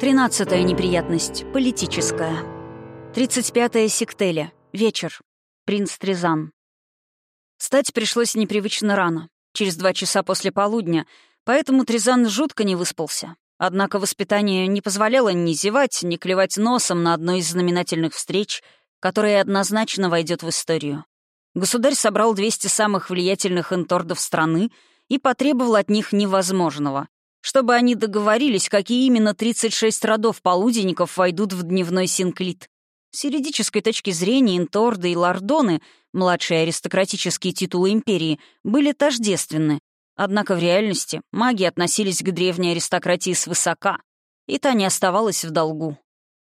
Тринадцатая неприятность. Политическая. Тридцать пятая сектеля. Вечер. Принц Тризан. Стать пришлось непривычно рано, через два часа после полудня, поэтому Тризан жутко не выспался. Однако воспитание не позволяло ни зевать, ни клевать носом на одной из знаменательных встреч, которая однозначно войдет в историю. Государь собрал 200 самых влиятельных интордов страны и потребовал от них невозможного чтобы они договорились, какие именно 36 родов полуденников войдут в дневной синклит. С юридической точки зрения инторды и лордоны, младшие аристократические титулы империи, были тождественны. Однако в реальности маги относились к древней аристократии свысока, и та не оставалась в долгу.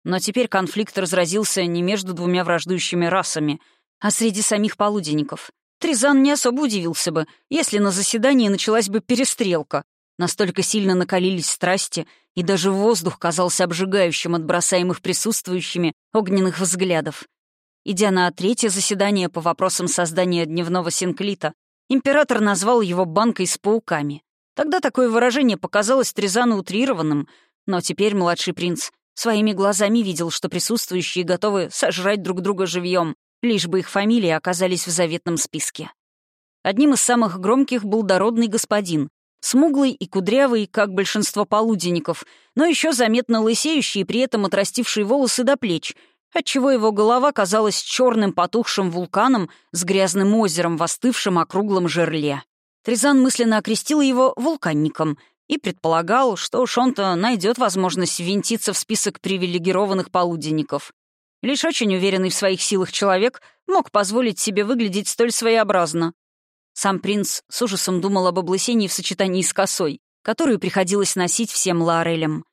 Но теперь конфликт разразился не между двумя враждующими расами, а среди самих полуденников. Тризан не особо удивился бы, если на заседании началась бы перестрелка, Настолько сильно накалились страсти, и даже воздух казался обжигающим от бросаемых присутствующими огненных взглядов. Идя на третье заседание по вопросам создания дневного синклита, император назвал его «банкой с пауками». Тогда такое выражение показалось Тризану утрированным, но теперь младший принц своими глазами видел, что присутствующие готовы сожрать друг друга живьем, лишь бы их фамилии оказались в заветном списке. Одним из самых громких был дородный господин, Смуглый и кудрявый, как большинство полуденников, но еще заметно лысеющий и при этом отрастившие волосы до плеч, отчего его голова казалась черным потухшим вулканом с грязным озером в остывшем округлом жерле. Тризан мысленно окрестил его вулканником и предполагал, что уж он-то найдет возможность ввинтиться в список привилегированных полуденников. Лишь очень уверенный в своих силах человек мог позволить себе выглядеть столь своеобразно. Сам принц с ужасом думал об облысении в сочетании с косой, которую приходилось носить всем Лаорелям.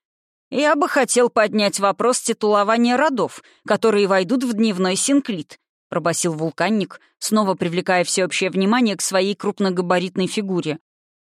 «Я бы хотел поднять вопрос титулования родов, которые войдут в дневной синклит», — пробасил вулканник, снова привлекая всеобщее внимание к своей крупногабаритной фигуре.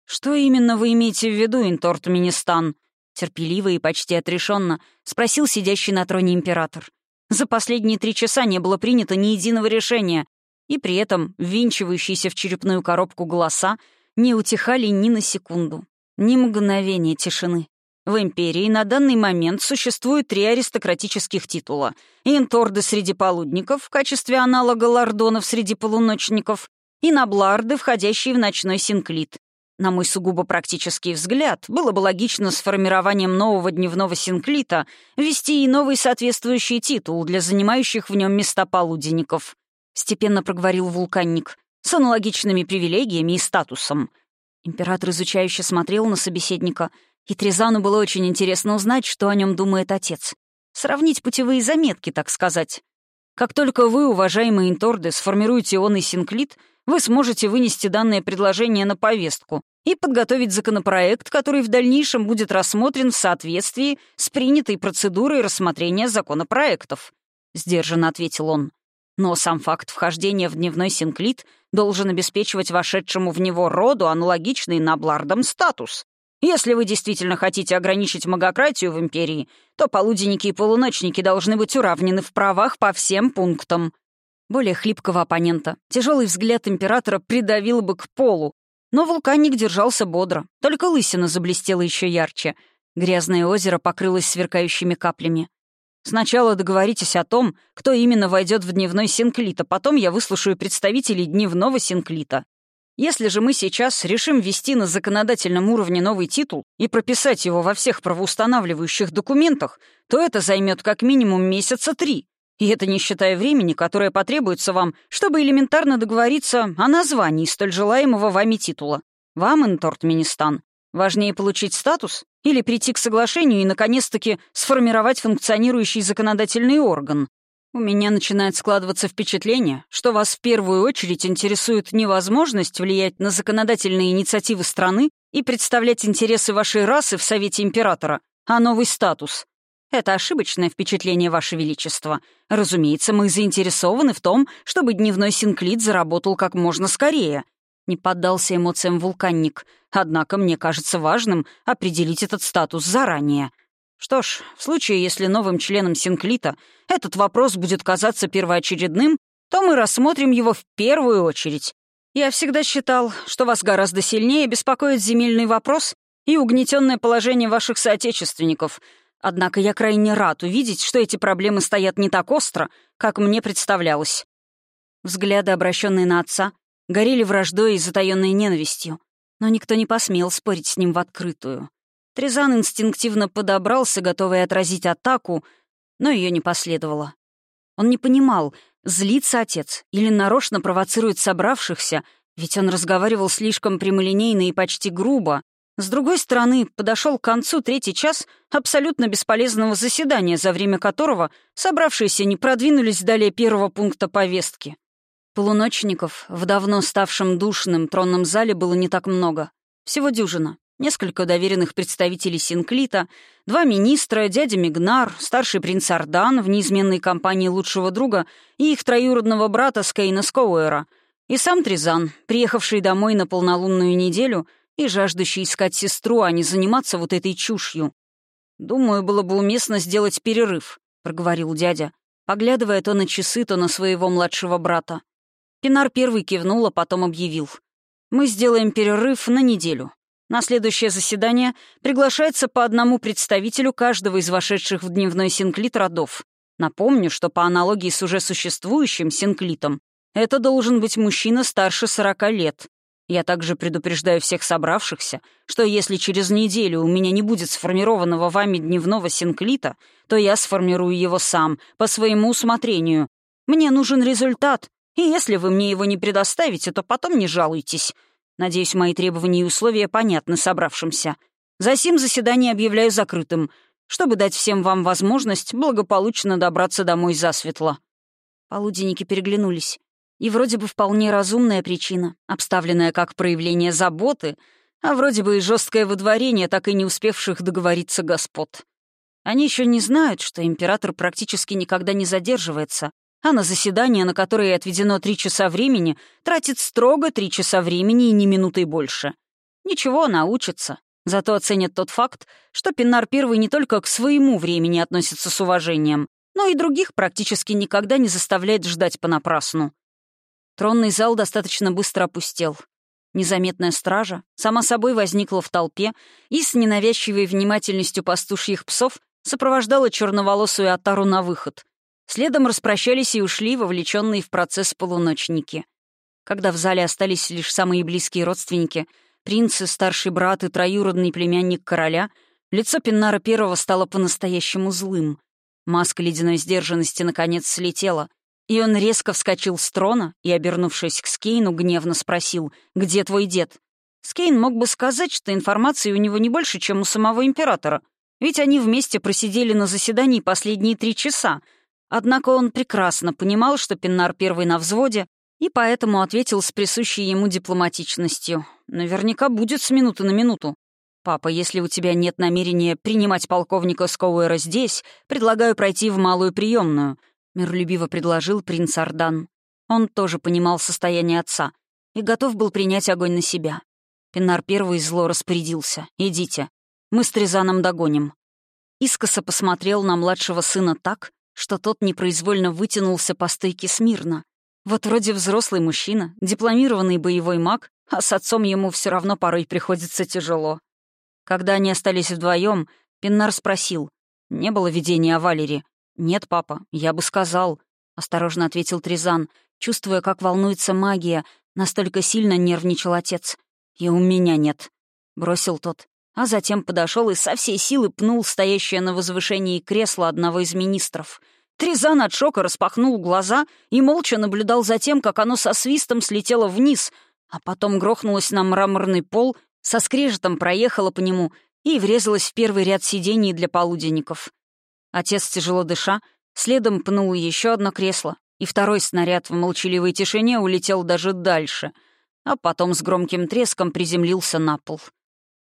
«Что именно вы имеете в виду, Инторт Министан?» Терпеливо и почти отрешенно спросил сидящий на троне император. «За последние три часа не было принято ни единого решения, и при этом ввинчивающиеся в черепную коробку голоса не утихали ни на секунду, ни мгновения тишины. В империи на данный момент существует три аристократических титула. Инторды среди полудников в качестве аналога лордонов среди полуночников и набларды, входящие в ночной синклит. На мой сугубо практический взгляд, было бы логично с формированием нового дневного синклита ввести и новый соответствующий титул для занимающих в нем места полуденников степенно проговорил вулканник, с аналогичными привилегиями и статусом. Император изучающе смотрел на собеседника, и Трезану было очень интересно узнать, что о нем думает отец. Сравнить путевые заметки, так сказать. Как только вы, уважаемые инторды, сформируете он и синклит, вы сможете вынести данное предложение на повестку и подготовить законопроект, который в дальнейшем будет рассмотрен в соответствии с принятой процедурой рассмотрения законопроектов», — сдержанно ответил он. Но сам факт вхождения в дневной синклит должен обеспечивать вошедшему в него роду аналогичный наблардам статус. Если вы действительно хотите ограничить магократию в империи, то полуденники и полуночники должны быть уравнены в правах по всем пунктам. Более хлипкого оппонента тяжелый взгляд императора придавил бы к полу, но вулканник держался бодро, только лысина заблестела еще ярче. Грязное озеро покрылось сверкающими каплями. Сначала договоритесь о том, кто именно войдет в дневной синклит, а потом я выслушаю представителей дневного синклита. Если же мы сейчас решим ввести на законодательном уровне новый титул и прописать его во всех правоустанавливающих документах, то это займет как минимум месяца три. И это не считая времени, которое потребуется вам, чтобы элементарно договориться о названии столь желаемого вами титула. Вам, Инторт Министан, Важнее получить статус или прийти к соглашению и, наконец-таки, сформировать функционирующий законодательный орган? У меня начинает складываться впечатление, что вас в первую очередь интересует не возможность влиять на законодательные инициативы страны и представлять интересы вашей расы в Совете Императора, а новый статус. Это ошибочное впечатление, Ваше Величество. Разумеется, мы заинтересованы в том, чтобы дневной синклит заработал как можно скорее — не поддался эмоциям вулканник. Однако мне кажется важным определить этот статус заранее. Что ж, в случае, если новым членам Синклита этот вопрос будет казаться первоочередным, то мы рассмотрим его в первую очередь. Я всегда считал, что вас гораздо сильнее беспокоит земельный вопрос и угнетенное положение ваших соотечественников. Однако я крайне рад увидеть, что эти проблемы стоят не так остро, как мне представлялось». Взгляды, обращенные на отца, горели враждой и затаённой ненавистью, но никто не посмел спорить с ним в открытую. Трезан инстинктивно подобрался, готовый отразить атаку, но ее не последовало. Он не понимал, злится отец или нарочно провоцирует собравшихся, ведь он разговаривал слишком прямолинейно и почти грубо. С другой стороны, подошел к концу третий час абсолютно бесполезного заседания, за время которого собравшиеся не продвинулись далее первого пункта повестки. Полуночников в давно ставшем душным тронном зале было не так много. Всего дюжина несколько доверенных представителей Синклита, два министра, дядя Мигнар, старший принц Ардан в неизменной компании лучшего друга и их троюродного брата Скейна Скоуэра, и сам Тризан, приехавший домой на полнолунную неделю и жаждущий искать сестру, а не заниматься вот этой чушью. «Думаю, было бы уместно сделать перерыв», — проговорил дядя, поглядывая то на часы, то на своего младшего брата. Пинар первый кивнул, а потом объявил. «Мы сделаем перерыв на неделю. На следующее заседание приглашается по одному представителю каждого из вошедших в дневной синклит родов. Напомню, что по аналогии с уже существующим синклитом, это должен быть мужчина старше 40 лет. Я также предупреждаю всех собравшихся, что если через неделю у меня не будет сформированного вами дневного синклита, то я сформирую его сам, по своему усмотрению. Мне нужен результат, и если вы мне его не предоставите, то потом не жалуйтесь. Надеюсь, мои требования и условия понятны собравшимся. Засим заседание объявляю закрытым, чтобы дать всем вам возможность благополучно добраться домой засветло». Полуденники переглянулись. И вроде бы вполне разумная причина, обставленная как проявление заботы, а вроде бы и жесткое выдворение так и не успевших договориться господ. Они еще не знают, что император практически никогда не задерживается, а на заседание, на которое отведено три часа времени, тратит строго три часа времени и ни минуты больше. Ничего, научится. Зато оценят тот факт, что Пинар Первый не только к своему времени относится с уважением, но и других практически никогда не заставляет ждать понапрасну. Тронный зал достаточно быстро опустел. Незаметная стража сама собой возникла в толпе и с ненавязчивой внимательностью пастушьих псов сопровождала черноволосую Атару на выход, Следом распрощались и ушли, вовлеченные в процесс полуночники. Когда в зале остались лишь самые близкие родственники, принцы, старший брат и троюродный племянник короля, лицо Пеннара Первого стало по-настоящему злым. Маска ледяной сдержанности наконец слетела, и он резко вскочил с трона и, обернувшись к Скейну, гневно спросил «Где твой дед?». Скейн мог бы сказать, что информации у него не больше, чем у самого императора, ведь они вместе просидели на заседании последние три часа — Однако он прекрасно понимал, что Пиннар первый на взводе, и поэтому ответил с присущей ему дипломатичностью. «Наверняка будет с минуты на минуту. Папа, если у тебя нет намерения принимать полковника Скоуэра здесь, предлагаю пройти в малую приемную», — миролюбиво предложил принц Ардан. Он тоже понимал состояние отца и готов был принять огонь на себя. Пинар первый зло распорядился. «Идите. Мы с Трезаном догоним». Искоса посмотрел на младшего сына так, что тот непроизвольно вытянулся по стойке смирно. Вот вроде взрослый мужчина, дипломированный боевой маг, а с отцом ему все равно порой приходится тяжело. Когда они остались вдвоем, Пиннар спросил, «Не было видения о Валере?» «Нет, папа, я бы сказал», — осторожно ответил Тризан, чувствуя, как волнуется магия, настолько сильно нервничал отец. «И у меня нет», — бросил тот, а затем подошел и со всей силы пнул стоящее на возвышении кресло одного из министров. Тризан от шока распахнул глаза и молча наблюдал за тем, как оно со свистом слетело вниз, а потом грохнулось на мраморный пол, со скрежетом проехало по нему и врезалось в первый ряд сидений для полуденников. Отец, тяжело дыша, следом пнул еще одно кресло, и второй снаряд в молчаливой тишине улетел даже дальше, а потом с громким треском приземлился на пол —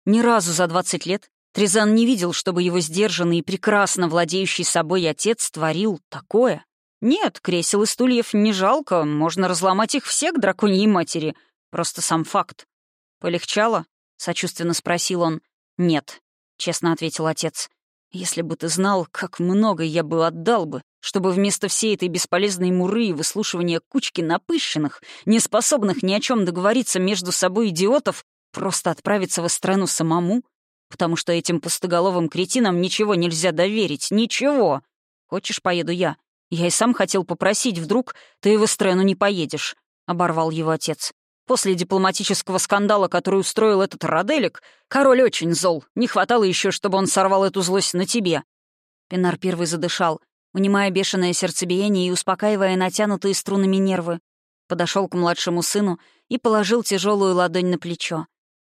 ни разу за 20 лет Трезан не видел, чтобы его сдержанный и прекрасно владеющий собой отец творил такое. Нет, кресел и стульев не жалко, можно разломать их все к драконьей матери. Просто сам факт. «Полегчало?» — сочувственно спросил он. «Нет», — честно ответил отец. Если бы ты знал, как много я бы отдал бы, чтобы вместо всей этой бесполезной муры и выслушивания кучки напыщенных, неспособных ни о чем договориться между собой идиотов, просто отправиться в страну самому, потому что этим пустоголовым кретинам ничего нельзя доверить, ничего. Хочешь, поеду я? Я и сам хотел попросить, вдруг ты в Эстрену не поедешь», — оборвал его отец. «После дипломатического скандала, который устроил этот Роделик, король очень зол. Не хватало еще, чтобы он сорвал эту злость на тебе». Пенар первый задышал, унимая бешеное сердцебиение и успокаивая натянутые струнами нервы. Подошел к младшему сыну и положил тяжелую ладонь на плечо.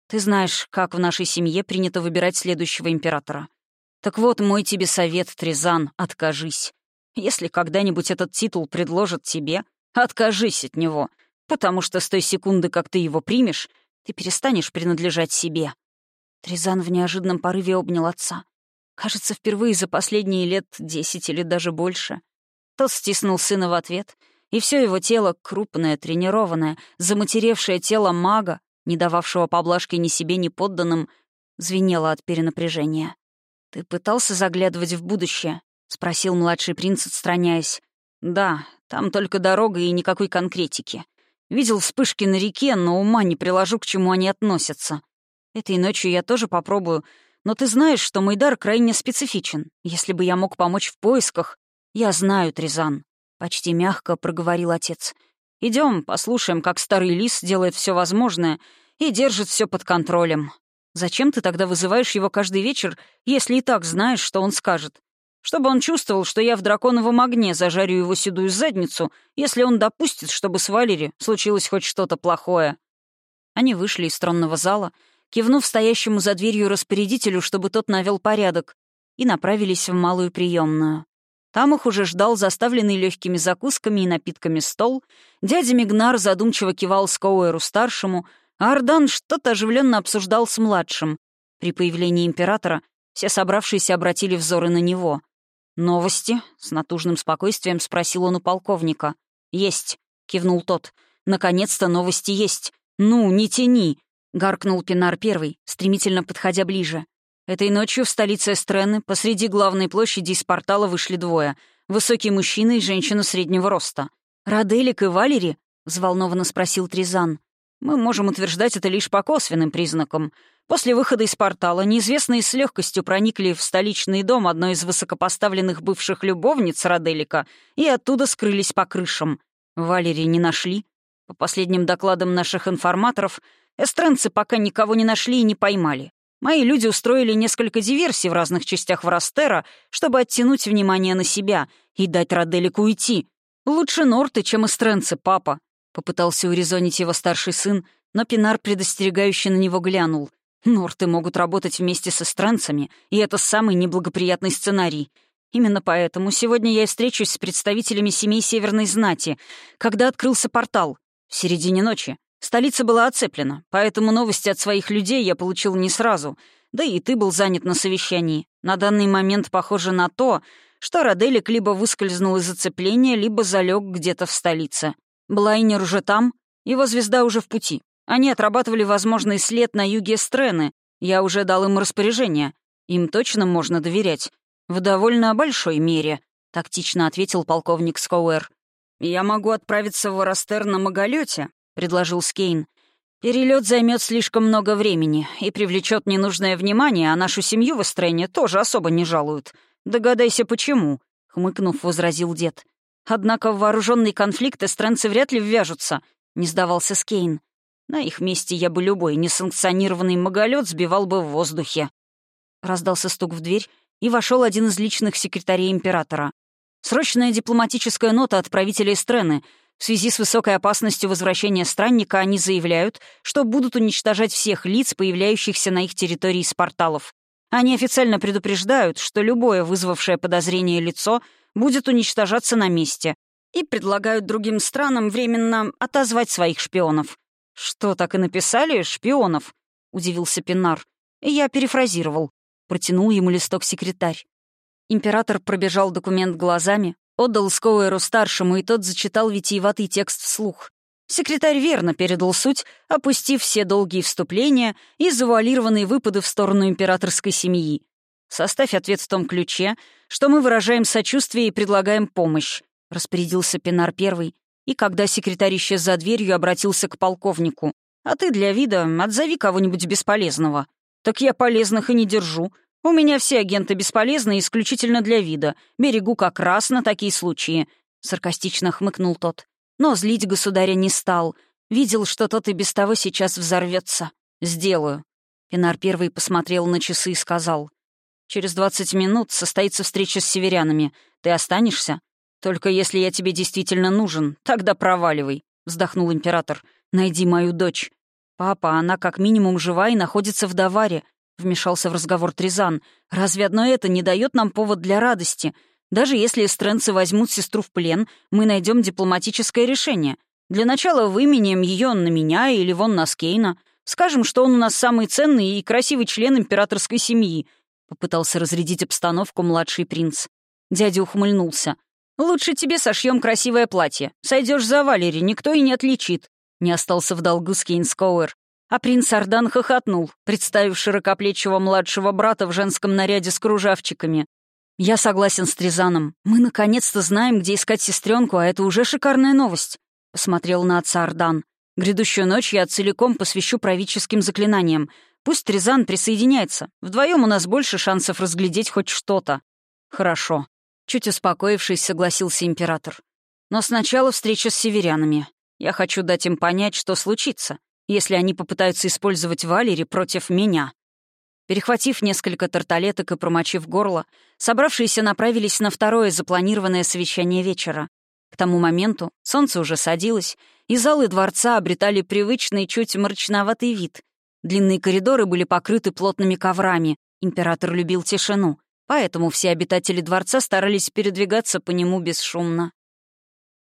«Ты знаешь, как в нашей семье принято выбирать следующего императора. Так вот, мой тебе совет, Тризан, откажись. Если когда-нибудь этот титул предложат тебе, откажись от него, потому что с той секунды, как ты его примешь, ты перестанешь принадлежать себе». Тризан в неожиданном порыве обнял отца. Кажется, впервые за последние лет десять или даже больше. Тот стиснул сына в ответ, и все его тело, крупное, тренированное, заматеревшее тело мага, не дававшего поблажки ни себе, ни подданным, звенело от перенапряжения. «Ты пытался заглядывать в будущее?» — спросил младший принц, отстраняясь. «Да, там только дорога и никакой конкретики. Видел вспышки на реке, но ума не приложу, к чему они относятся. Этой ночью я тоже попробую, но ты знаешь, что мой дар крайне специфичен. Если бы я мог помочь в поисках... Я знаю, Тризан», — почти мягко проговорил отец. Идем, послушаем, как старый лис делает все возможное и держит все под контролем. Зачем ты тогда вызываешь его каждый вечер, если и так знаешь, что он скажет? Чтобы он чувствовал, что я в драконовом огне зажарю его седую задницу, если он допустит, чтобы с Валери случилось хоть что-то плохое». Они вышли из тронного зала, кивнув стоящему за дверью распорядителю, чтобы тот навел порядок, и направились в малую приемную. Там их уже ждал заставленный легкими закусками и напитками стол, дядя Мигнар задумчиво кивал Скоуэру-старшему, а Ардан что-то оживленно обсуждал с младшим. При появлении императора все собравшиеся обратили взоры на него. «Новости?» — с натужным спокойствием спросил он у полковника. «Есть», — кивнул тот. «Наконец-то новости есть. Ну, не тяни!» — гаркнул Пинар первый, стремительно подходя ближе. Этой ночью в столице Эстрены посреди главной площади из портала вышли двое — высокий мужчина и женщина среднего роста. «Раделик и Валери?» — взволнованно спросил Тризан. «Мы можем утверждать это лишь по косвенным признакам. После выхода из портала неизвестные с легкостью проникли в столичный дом одной из высокопоставленных бывших любовниц Роделика и оттуда скрылись по крышам. Валерии не нашли. По последним докладам наших информаторов, эстренцы пока никого не нашли и не поймали. Мои люди устроили несколько диверсий в разных частях Врастера, чтобы оттянуть внимание на себя и дать Роделику уйти. Лучше Норты, чем эстренцы, папа. Попытался урезонить его старший сын, но Пинар предостерегающе на него глянул — Норты могут работать вместе с эстранцами, и это самый неблагоприятный сценарий. Именно поэтому сегодня я встречусь с представителями семей Северной Знати, когда открылся портал. В середине ночи. Столица была оцеплена, поэтому новости от своих людей я получил не сразу. Да и ты был занят на совещании. На данный момент похоже на то, что Роделик либо выскользнул из оцепления, либо залег где-то в столице. Блайнер уже там, его звезда уже в пути. Они отрабатывали возможный след на юге Стрены. Я уже дал им распоряжение. Им точно можно доверять. В довольно большой мере», — тактично ответил полковник Скоуэр. «Я могу отправиться в Орастер на Маголете», — предложил Скейн. «Перелет займет слишком много времени и привлечет ненужное внимание, а нашу семью в Эстрене тоже особо не жалуют. Догадайся, почему», — хмыкнув, возразил дед. «Однако в вооруженный конфликт эстренцы вряд ли ввяжутся», — не сдавался Скейн. На их месте я бы любой несанкционированный маголет сбивал бы в воздухе. Раздался стук в дверь, и вошел один из личных секретарей императора. Срочная дипломатическая нота от правителя Эстрены. В связи с высокой опасностью возвращения странника они заявляют, что будут уничтожать всех лиц, появляющихся на их территории из порталов. Они официально предупреждают, что любое вызвавшее подозрение лицо будет уничтожаться на месте и предлагают другим странам временно отозвать своих шпионов. «Что, так и написали? Шпионов?» — удивился Пинар. Я перефразировал. Протянул ему листок секретарь. Император пробежал документ глазами, отдал Скоуэру-старшему, и тот зачитал витиеватый текст вслух. Секретарь верно передал суть, опустив все долгие вступления и завуалированные выпады в сторону императорской семьи. Составь ответ в том ключе, что мы выражаем сочувствие и предлагаем помощь», — распорядился Пенар первый, и, когда секретарь исчез за дверью, обратился к полковнику. «А ты для вида отзови кого-нибудь бесполезного». «Так я полезных и не держу. У меня все агенты бесполезны исключительно для вида. Берегу как раз на такие случаи», — саркастично хмыкнул тот. Но злить государя не стал. Видел, что тот и без того сейчас взорвется. «Сделаю». Пенар первый посмотрел на часы и сказал. «Через двадцать минут состоится встреча с северянами. Ты останешься? Только если я тебе действительно нужен, тогда проваливай», — вздохнул император. «Найди мою дочь». «Папа, она как минимум жива и находится в Даваре», — вмешался в разговор Тризан. «Разве одно это не дает нам повод для радости? Даже если эстренцы возьмут сестру в плен, мы найдем дипломатическое решение. Для начала выменяем ее на меня или вон на Скейна. Скажем, что он у нас самый ценный и красивый член императорской семьи», — попытался разрядить обстановку младший принц. Дядя ухмыльнулся. «Лучше тебе сошьем красивое платье. Сойдешь за Валери, никто и не отличит». Не остался в долгу Скейнскоуэр. А принц Ардан хохотнул, представив широкоплечего младшего брата в женском наряде с кружавчиками. «Я согласен с Тризаном. Мы наконец-то знаем, где искать сестренку, а это уже шикарная новость», — посмотрел на отца Ардан. Грядущую ночь я целиком посвящу правительским заклинаниям. Пусть Тризан присоединяется. Вдвоем у нас больше шансов разглядеть хоть что-то. Хорошо. Чуть успокоившись, согласился император. Но сначала встреча с северянами. Я хочу дать им понять, что случится, если они попытаются использовать Валери против меня. Перехватив несколько тарталеток и промочив горло, собравшиеся направились на второе запланированное совещание вечера. К тому моменту солнце уже садилось, и залы дворца обретали привычный, чуть мрачноватый вид. Длинные коридоры были покрыты плотными коврами. Император любил тишину, поэтому все обитатели дворца старались передвигаться по нему бесшумно.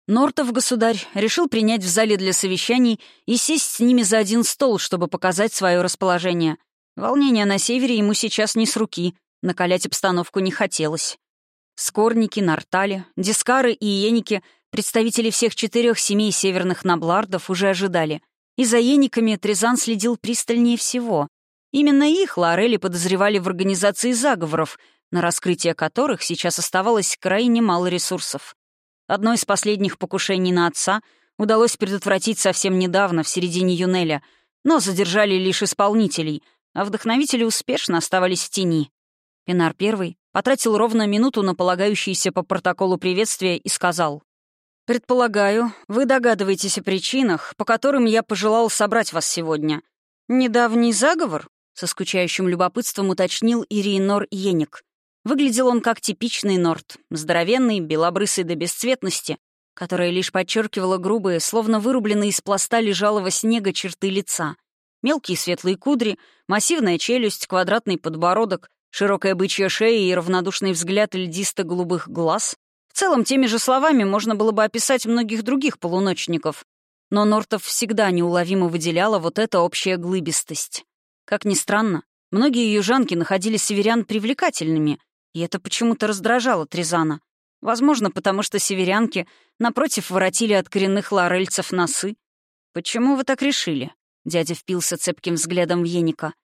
Нортов государь решил принять в зале для совещаний и сесть с ними за один стол, чтобы показать свое расположение. Волнение на севере ему сейчас не с руки, накалять обстановку не хотелось. Скорники, Нартали, Дискары и Иеники Представители всех четырех семей северных наблардов уже ожидали. И за ениками Трезан следил пристальнее всего. Именно их Лорели подозревали в организации заговоров, на раскрытие которых сейчас оставалось крайне мало ресурсов. Одно из последних покушений на отца удалось предотвратить совсем недавно, в середине Юнеля, но задержали лишь исполнителей, а вдохновители успешно оставались в тени. Пенар I потратил ровно минуту на полагающиеся по протоколу приветствия и сказал «Предполагаю, вы догадываетесь о причинах, по которым я пожелал собрать вас сегодня. Недавний заговор?» — со скучающим любопытством уточнил Ириенор Еник. Выглядел он как типичный норд, здоровенный, белобрысый до бесцветности, которая лишь подчеркивала грубые, словно вырубленные из пласта лежалого снега черты лица. Мелкие светлые кудри, массивная челюсть, квадратный подбородок, широкая бычья шея и равнодушный взгляд льдисто-голубых глаз в целом, теми же словами можно было бы описать многих других полуночников, но Нортов всегда неуловимо выделяла вот эта общая глыбистость. Как ни странно, многие южанки находили северян привлекательными, и это почему-то раздражало Тризана. Возможно, потому что северянки, напротив, воротили от коренных лорельцев носы. «Почему вы так решили?» — дядя впился цепким взглядом в Еника.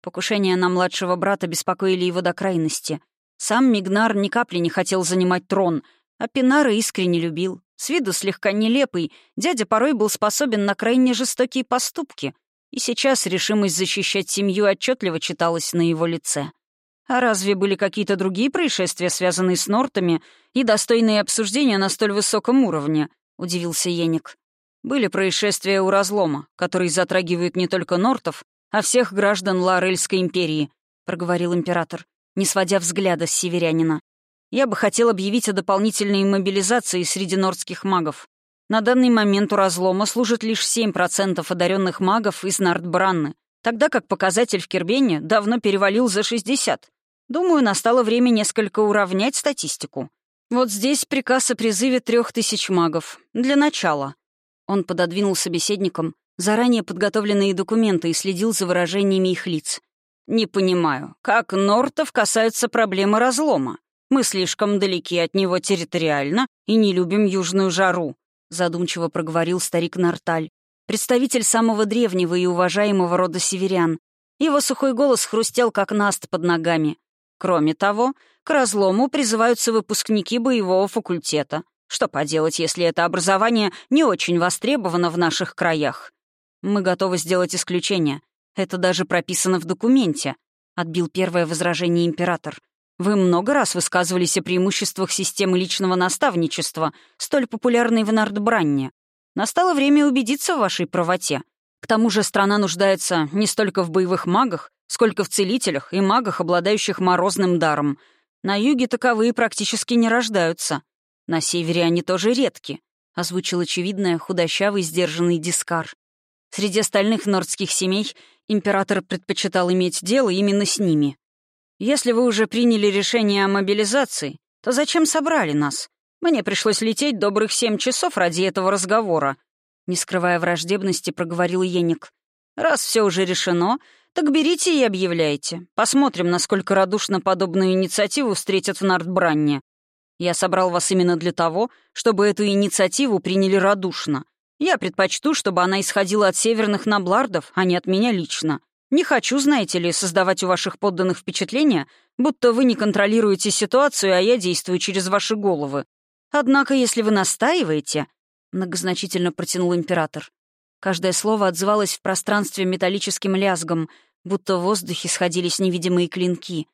Покушения на младшего брата беспокоили его до крайности. Сам Мигнар ни капли не хотел занимать трон, а Пинара искренне любил. С виду слегка нелепый, дядя порой был способен на крайне жестокие поступки, и сейчас решимость защищать семью отчетливо читалась на его лице. А разве были какие-то другие происшествия, связанные с Нортами, и достойные обсуждения на столь высоком уровне? — удивился Еник. Были происшествия у разлома, которые затрагивают не только Нортов, а всех граждан Ларельской империи, — проговорил император не сводя взгляда с северянина. «Я бы хотел объявить о дополнительной мобилизации среди нордских магов. На данный момент у разлома служит лишь 7% одаренных магов из Нардбранны, тогда как показатель в Кербене давно перевалил за 60. Думаю, настало время несколько уравнять статистику. Вот здесь приказ о призыве трех тысяч магов. Для начала». Он пододвинул собеседникам заранее подготовленные документы и следил за выражениями их лиц. «Не понимаю, как Нортов касаются проблемы разлома? Мы слишком далеки от него территориально и не любим южную жару», задумчиво проговорил старик Нарталь, представитель самого древнего и уважаемого рода северян. Его сухой голос хрустел, как наст под ногами. Кроме того, к разлому призываются выпускники боевого факультета. Что поделать, если это образование не очень востребовано в наших краях? Мы готовы сделать исключение. Это даже прописано в документе», — отбил первое возражение император. «Вы много раз высказывались о преимуществах системы личного наставничества, столь популярной в Нардбранне. Настало время убедиться в вашей правоте. К тому же страна нуждается не столько в боевых магах, сколько в целителях и магах, обладающих морозным даром. На юге таковые практически не рождаются. На севере они тоже редки», — озвучил очевидное худощавый сдержанный дискар. Среди остальных нордских семей император предпочитал иметь дело именно с ними. «Если вы уже приняли решение о мобилизации, то зачем собрали нас? Мне пришлось лететь добрых семь часов ради этого разговора», не скрывая враждебности, проговорил Еник. «Раз все уже решено, так берите и объявляйте. Посмотрим, насколько радушно подобную инициативу встретят в Нардбранне. Я собрал вас именно для того, чтобы эту инициативу приняли радушно, я предпочту, чтобы она исходила от северных наблардов, а не от меня лично. Не хочу, знаете ли, создавать у ваших подданных впечатление, будто вы не контролируете ситуацию, а я действую через ваши головы. Однако, если вы настаиваете...» — многозначительно протянул император. Каждое слово отзывалось в пространстве металлическим лязгом, будто в воздухе сходились невидимые клинки.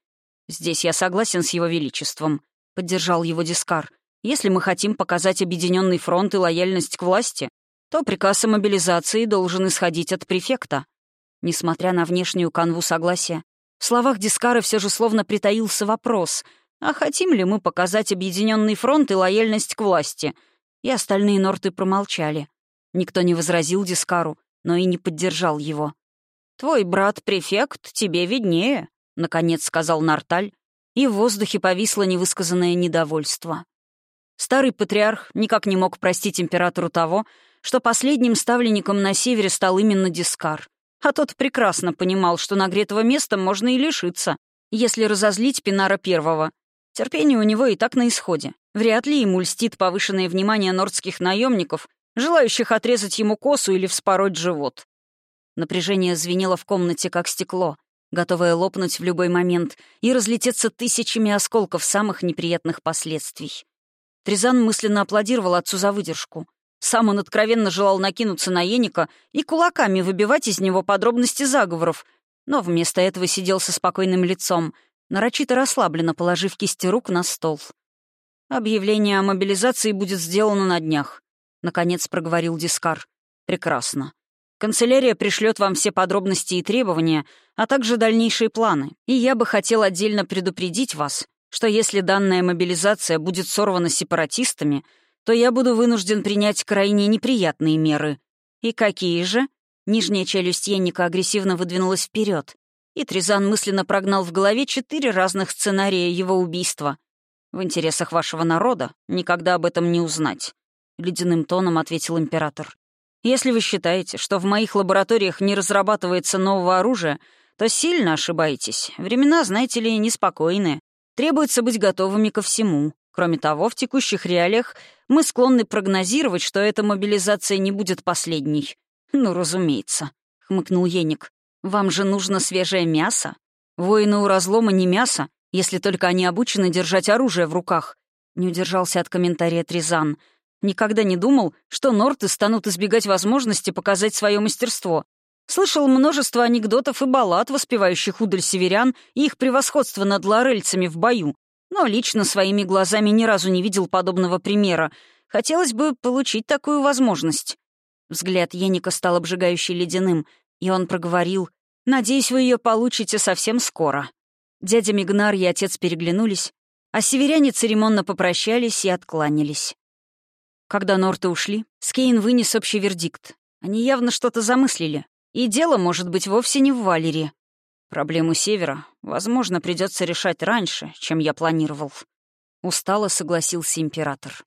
«Здесь я согласен с его величеством», — поддержал его Дискар. «Если мы хотим показать объединенный фронт и лояльность к власти, то приказ о мобилизации должен исходить от префекта. Несмотря на внешнюю канву согласия, в словах Дискара все же словно притаился вопрос, а хотим ли мы показать объединенный фронт и лояльность к власти? И остальные норты промолчали. Никто не возразил Дискару, но и не поддержал его. «Твой брат-префект тебе виднее», — наконец сказал Нарталь, и в воздухе повисло невысказанное недовольство. Старый патриарх никак не мог простить императору того, что последним ставленником на севере стал именно Дискар. А тот прекрасно понимал, что нагретого места можно и лишиться, если разозлить Пинара Первого. Терпение у него и так на исходе. Вряд ли ему льстит повышенное внимание нордских наемников, желающих отрезать ему косу или вспороть живот. Напряжение звенело в комнате, как стекло, готовое лопнуть в любой момент и разлететься тысячами осколков самых неприятных последствий. Тризан мысленно аплодировал отцу за выдержку. Сам он откровенно желал накинуться на Еника и кулаками выбивать из него подробности заговоров, но вместо этого сидел со спокойным лицом, нарочито расслабленно положив кисти рук на стол. «Объявление о мобилизации будет сделано на днях», — наконец проговорил Дискар. «Прекрасно. Канцелярия пришлет вам все подробности и требования, а также дальнейшие планы. И я бы хотел отдельно предупредить вас, что если данная мобилизация будет сорвана сепаратистами, то я буду вынужден принять крайне неприятные меры. И какие же? Нижняя челюсть Енника агрессивно выдвинулась вперед, и Тризан мысленно прогнал в голове четыре разных сценария его убийства. «В интересах вашего народа никогда об этом не узнать», — ледяным тоном ответил император. «Если вы считаете, что в моих лабораториях не разрабатывается нового оружия, то сильно ошибаетесь. Времена, знаете ли, неспокойные. Требуется быть готовыми ко всему. Кроме того, в текущих реалиях мы склонны прогнозировать, что эта мобилизация не будет последней. Ну, разумеется, — хмыкнул Еник. Вам же нужно свежее мясо. Воины у разлома не мясо, если только они обучены держать оружие в руках. Не удержался от комментария Тризан. Никогда не думал, что норты станут избегать возможности показать свое мастерство. Слышал множество анекдотов и баллад, воспевающих удаль северян и их превосходство над лорельцами в бою, но лично своими глазами ни разу не видел подобного примера. Хотелось бы получить такую возможность. Взгляд Еника стал обжигающе ледяным, и он проговорил, «Надеюсь, вы ее получите совсем скоро». Дядя Мигнар и отец переглянулись, а северяне церемонно попрощались и откланялись. Когда Норты ушли, Скейн вынес общий вердикт. Они явно что-то замыслили, и дело может быть вовсе не в Валере. Проблему Севера, возможно, придется решать раньше, чем я планировал. Устало согласился император.